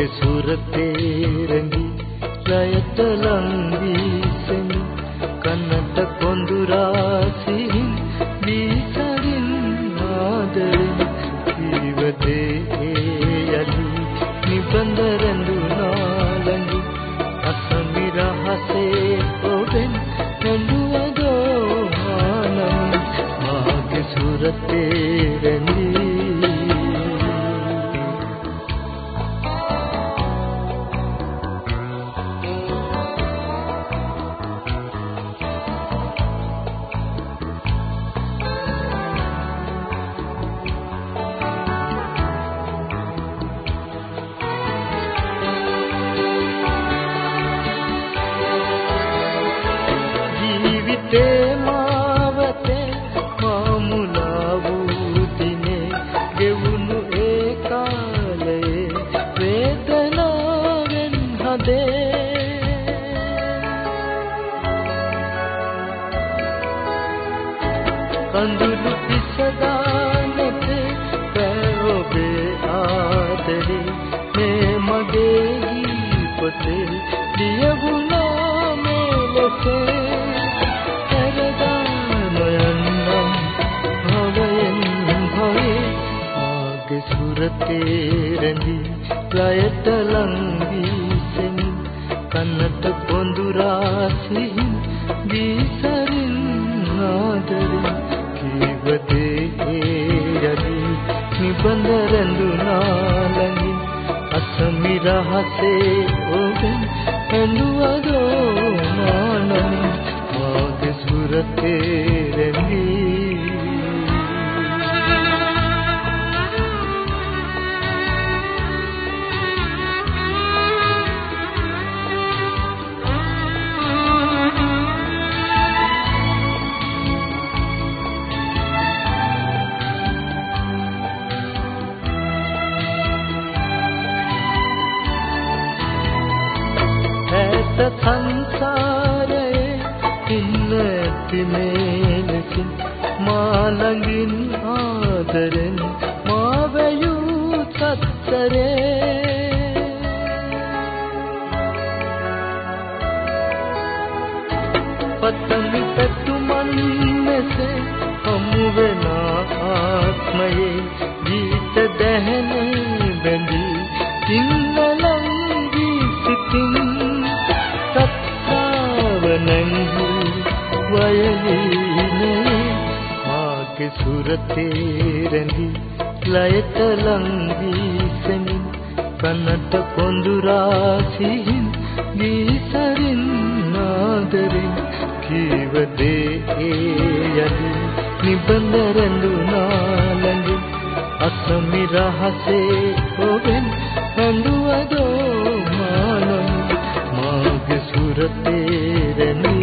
මාගේ සුරතේ රැඳි ලයට ලංවීසෙමි කනට කොඳුරා සිහින් දීසරින් ආදරෙන් ජීවදේ යලි නිබඳ රැඳුනා ළඟි අසමි රහසේ ඔබෙන් නැඬුවදෝ ආනන්ද. මාගේ සුරතේ රැඳි කඳුළු පිසදානෙත පැරොබේ ආදරේ. මේ මගේ ගීපතේ ලියවුණා මේ ලෙසේ සරදානයන්නම් භවයෙන් භවේ ආගේ සුරතේ රැඳි ලයට ලංවීසෙමි කන්නට පොඳුරා සිහින් දීසරින් ආදරේ. අසමි රහසේ ඔබෙන් ඇත සංසාරයේ ඉන්න ඇති මේලකින් මා ළඟින් ආදරෙන් මා වැයූ සත්තරේ පතමි වටේ රැඳි ලයට ලංවී සෙමින් කනට පොඳු රාශියෙන් ගීසරින් නාදරින් කීව දේ යදි නිබඳ රඳුනා ළඟින් අසමි රහසේ ඔබෙන් හඳුවදෝ මානම් මාගේ සුරතේ රැඳි